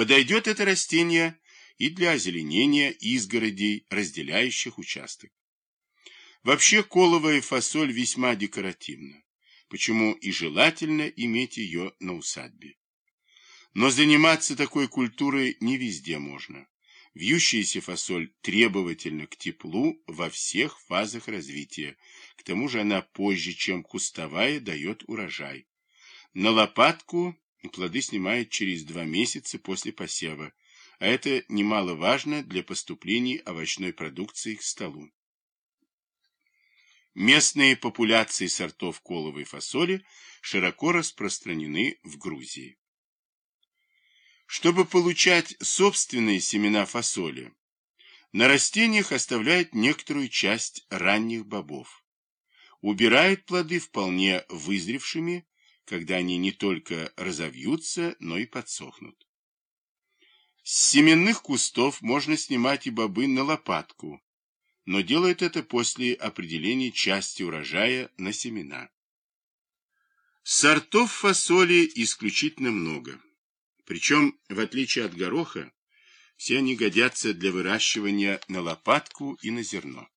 Подойдет это растение и для озеленения изгородей, разделяющих участок. Вообще коловая фасоль весьма декоративна, почему и желательно иметь ее на усадьбе. Но заниматься такой культурой не везде можно. Вьющаяся фасоль требовательна к теплу во всех фазах развития. К тому же она позже, чем кустовая, дает урожай. На лопатку плоды снимают через два месяца после посева, а это немаловажно для поступления овощной продукции к столу. Местные популяции сортов коловой фасоли широко распространены в Грузии. Чтобы получать собственные семена фасоли, на растениях оставляют некоторую часть ранних бобов. Убирают плоды вполне вызревшими, когда они не только разовьются, но и подсохнут. С семенных кустов можно снимать и бобы на лопатку, но делают это после определения части урожая на семена. Сортов фасоли исключительно много. Причем, в отличие от гороха, все они годятся для выращивания на лопатку и на зерно.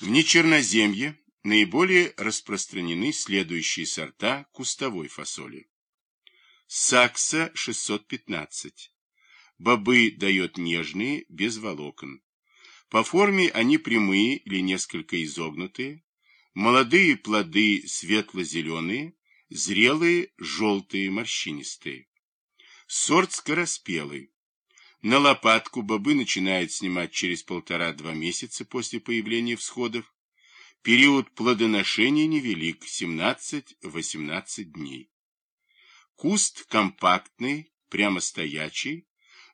В нечерноземье наиболее распространены следующие сорта кустовой фасоли. Сакса 615. Бобы дает нежные, без волокон. По форме они прямые или несколько изогнутые. Молодые плоды светло-зеленые, зрелые желтые морщинистые. Сорт скороспелый. На лопатку бобы начинают снимать через полтора-два месяца после появления всходов. Период плодоношения невелик, 17-18 дней. Куст компактный, прямо стоячий,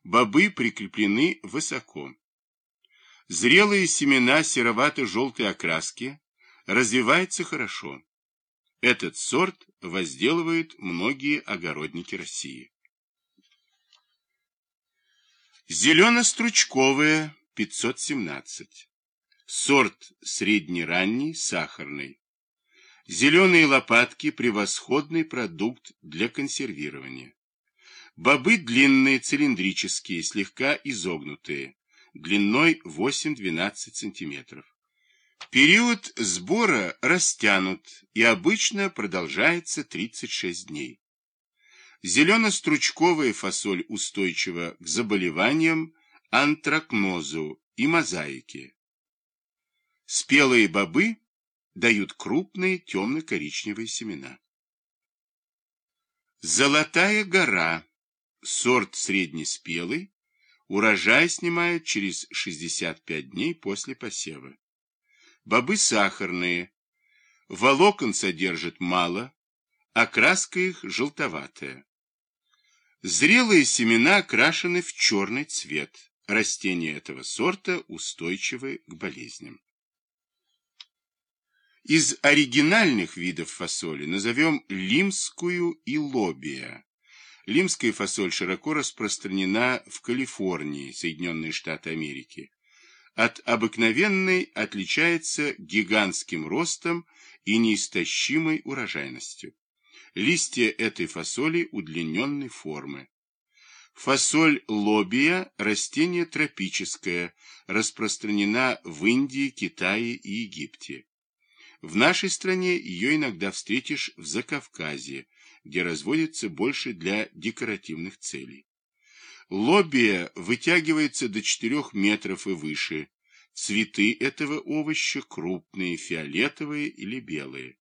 бобы прикреплены высоко. Зрелые семена серовато-желтой окраски развиваются хорошо. Этот сорт возделывают многие огородники России. Зелено-стручковая 517. Сорт среднеранний, сахарный. Зеленые лопатки – превосходный продукт для консервирования. Бобы длинные, цилиндрические, слегка изогнутые, длиной 8-12 см. Период сбора растянут и обычно продолжается 36 дней. Зелено-стручковая фасоль устойчива к заболеваниям, антракнозу и мозаике. Спелые бобы дают крупные темно-коричневые семена. Золотая гора, сорт среднеспелый, урожай снимают через 65 дней после посева. Бобы сахарные, волокон содержат мало, окраска их желтоватая. Зрелые семена окрашены в черный цвет. Растения этого сорта устойчивы к болезням. Из оригинальных видов фасоли назовем лимскую и лобия. Лимская фасоль широко распространена в Калифорнии, Соединенные Штаты Америки. От обыкновенной отличается гигантским ростом и неистощимой урожайностью. Листья этой фасоли удлиненной формы. Фасоль лобия – растение тропическое, распространена в Индии, Китае и Египте. В нашей стране ее иногда встретишь в Закавказье, где разводится больше для декоративных целей. Лобия вытягивается до 4 метров и выше. Цветы этого овоща крупные, фиолетовые или белые.